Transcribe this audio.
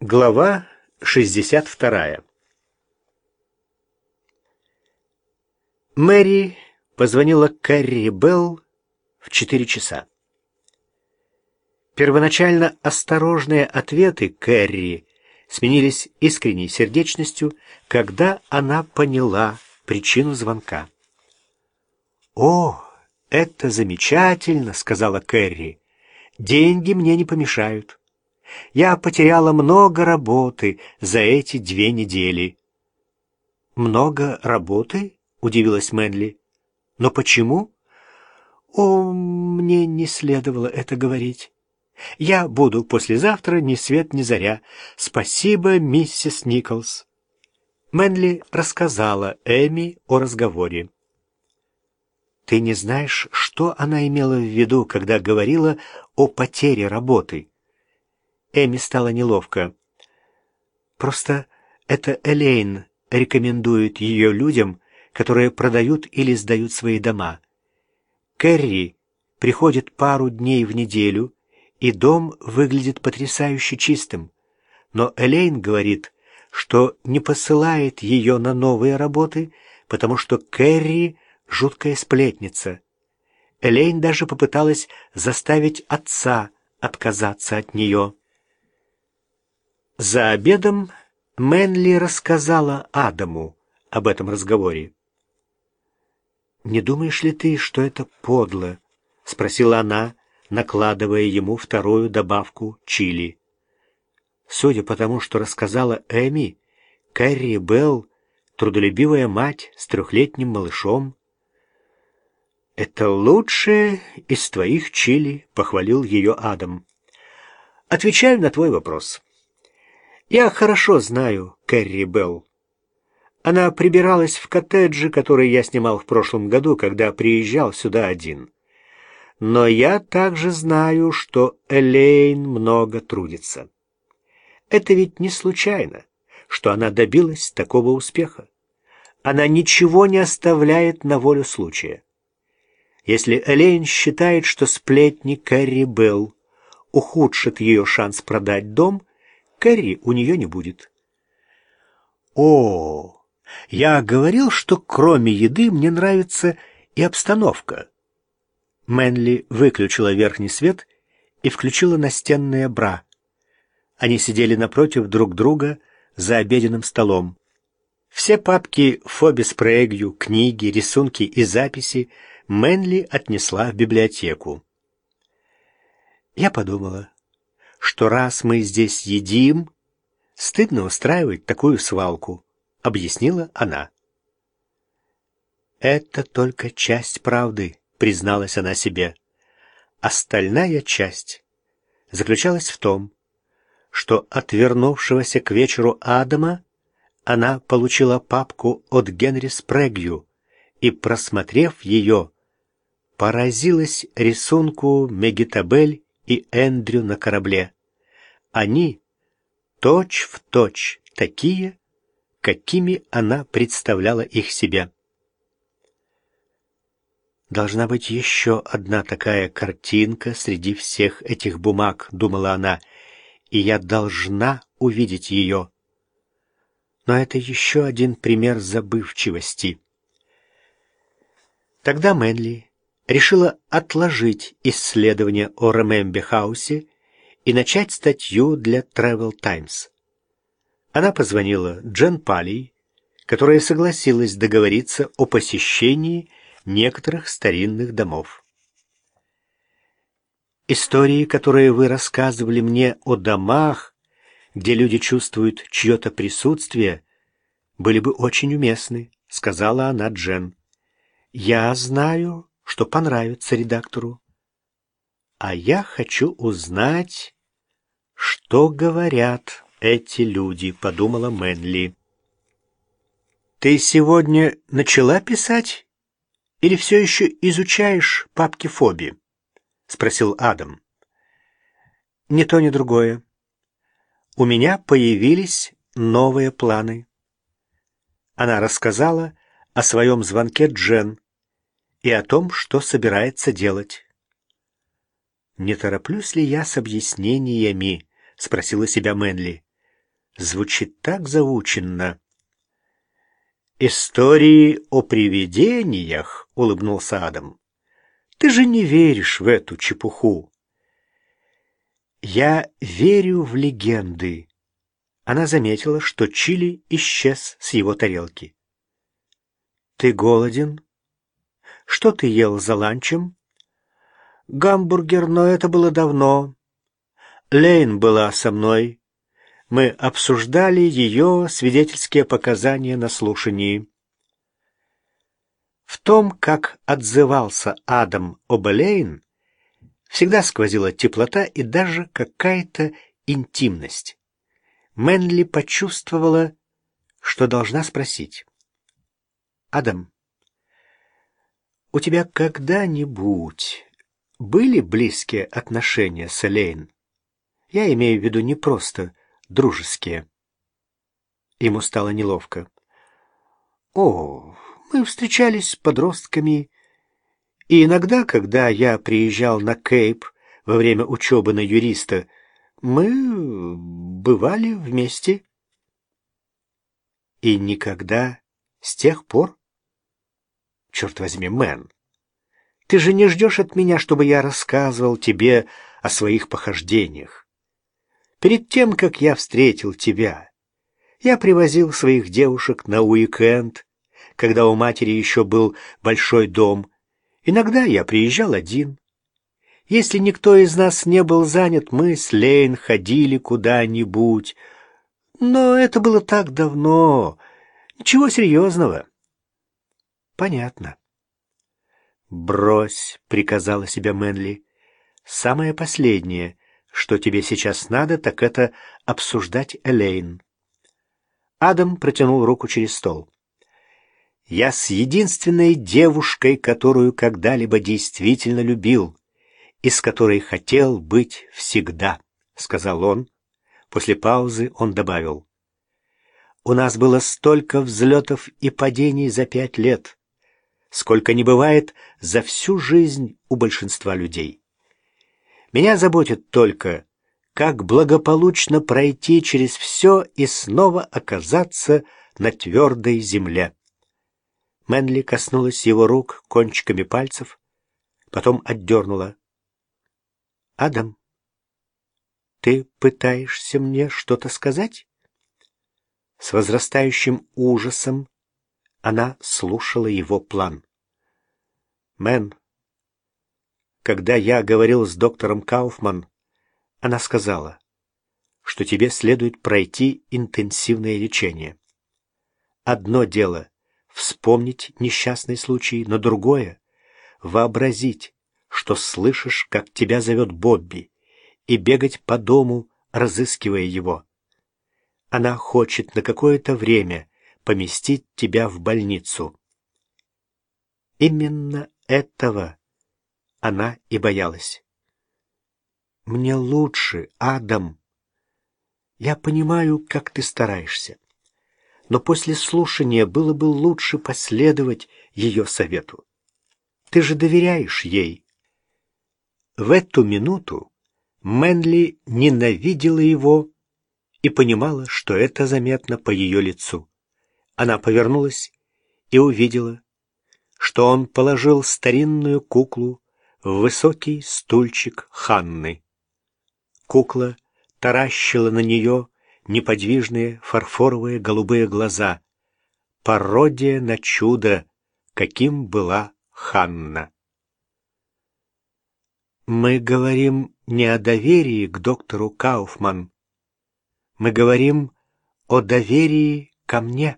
Глава 62 Мэри позвонила Кэрри Белл в четыре часа. Первоначально осторожные ответы Кэрри сменились искренней сердечностью, когда она поняла причину звонка. «О, это замечательно!» — сказала Кэрри. «Деньги мне не помешают. Я потеряла много работы за эти две недели». «Много работы?» — удивилась Мэнли. «Но почему?» «О, мне не следовало это говорить. Я буду послезавтра ни свет ни заря. Спасибо, миссис Николс». Мэнли рассказала Эми о разговоре. «Ты не знаешь, что она имела в виду, когда говорила о потере работы?» Эми стало неловко. «Просто это Элейн рекомендует ее людям, которые продают или сдают свои дома. Кэрри приходит пару дней в неделю, и дом выглядит потрясающе чистым. Но Элейн говорит, что не посылает ее на новые работы, потому что Кэрри — жуткая сплетница. Элейн даже попыталась заставить отца отказаться от нее. За обедом Мэнли рассказала Адаму об этом разговоре. «Не думаешь ли ты, что это подло?» — спросила она, накладывая ему вторую добавку чили. Судя по тому, что рассказала Эми, Кэрри Белл — трудолюбивая мать с трехлетним малышом. «Это лучшее из твоих чили», — похвалил ее Адам. «Отвечаю на твой вопрос. Я хорошо знаю Кэрри Белл. Она прибиралась в коттедже, который я снимал в прошлом году, когда приезжал сюда один. Но я также знаю, что Элейн много трудится. Это ведь не случайно, что она добилась такого успеха. Она ничего не оставляет на волю случая. Если Элейн считает, что сплетни Кэрри Белл ухудшит ее шанс продать дом, Кэрри у нее не будет. О, я говорил, что кроме еды мне нравится и обстановка. Мэнли выключила верхний свет и включила настенные бра. Они сидели напротив друг друга за обеденным столом. Все папки Фоби Спрэгью, книги, рисунки и записи Мэнли отнесла в библиотеку. Я подумала, что раз мы здесь едим, стыдно устраивать такую свалку, объяснила она. Это только часть правды призналась она себе. Остальная часть заключалась в том, что от вернувшегося к вечеру Адама она получила папку от Генри Спрэгью и, просмотрев ее, поразилась рисунку Мегитабель и Эндрю на корабле. Они точь в точь такие, какими она представляла их себе. Должна быть еще одна такая картинка среди всех этих бумаг, думала она, и я должна увидеть ее. Но это еще один пример забывчивости. Тогда Мэнли решила отложить исследование о Ремембе Хаусе и начать статью для Travel Times. Она позвонила Джен Палли, которая согласилась договориться о посещении некоторых старинных домов. Истории, которые вы рассказывали мне о домах, где люди чувствуют чье-то присутствие, были бы очень уместны, сказала она Джен. Я знаю, что понравится редактору. А я хочу узнать, что говорят эти люди, подумала Мэнли. Ты сегодня начала писать? Или все еще изучаешь папки Фоби?» — спросил Адам. «Ни то, ни другое. У меня появились новые планы». Она рассказала о своем звонке Джен и о том, что собирается делать. «Не тороплюсь ли я с объяснениями?» — спросила себя Мэнли. звучит так заученно. «Истории о привидениях», — улыбнулся Адам. «Ты же не веришь в эту чепуху». «Я верю в легенды». Она заметила, что чили исчез с его тарелки. «Ты голоден? Что ты ел за ланчем?» «Гамбургер, но это было давно. Лейн была со мной. Мы обсуждали ее свидетельские показания на слушании». В том, как отзывался Адам об Лейн, всегда сквозила теплота и даже какая-то интимность. Мэнли почувствовала, что должна спросить. Адам, у тебя когда-нибудь были близкие отношения с Элейн? Я имею в виду не просто дружеские. Ему стало неловко. О, мы встречались с подростками, и иногда, когда я приезжал на Кейп во время учебы на юриста, мы бывали вместе. И никогда с тех пор? Черт возьми, Мэн, ты же не ждешь от меня, чтобы я рассказывал тебе о своих похождениях. Перед тем, как я встретил тебя, я привозил своих девушек на уикенд, когда у матери еще был большой дом. Иногда я приезжал один. Если никто из нас не был занят, мы с Лейн ходили куда-нибудь. Но это было так давно. Ничего серьезного. Понятно. «Брось», — приказала себя Мэнли. «Самое последнее, что тебе сейчас надо, так это обсуждать Элейн». Адам протянул руку через стол. «Я с единственной девушкой, которую когда-либо действительно любил, и с которой хотел быть всегда», — сказал он. После паузы он добавил. «У нас было столько взлетов и падений за пять лет» сколько не бывает за всю жизнь у большинства людей. Меня заботит только, как благополучно пройти через все и снова оказаться на твердой земле. Мэнли коснулась его рук кончиками пальцев, потом отдернула. «Адам, ты пытаешься мне что-то сказать?» С возрастающим ужасом она слушала его план. «Мэн, когда я говорил с доктором Кауфман, она сказала, что тебе следует пройти интенсивное лечение. Одно дело — вспомнить несчастный случай, но другое — вообразить, что слышишь, как тебя зовет Бобби, и бегать по дому, разыскивая его. Она хочет на какое-то время поместить тебя в больницу. Именно этого она и боялась. «Мне лучше, Адам. Я понимаю, как ты стараешься. Но после слушания было бы лучше последовать ее совету. Ты же доверяешь ей». В эту минуту Мэнли ненавидела его и понимала, что это заметно по ее лицу. Она повернулась и увидела, что он положил старинную куклу высокий стульчик Ханны. Кукла таращила на нее неподвижные фарфоровые голубые глаза. Пародия на чудо, каким была Ханна. Мы говорим не о доверии к доктору Кауфман. Мы говорим о доверии ко мне.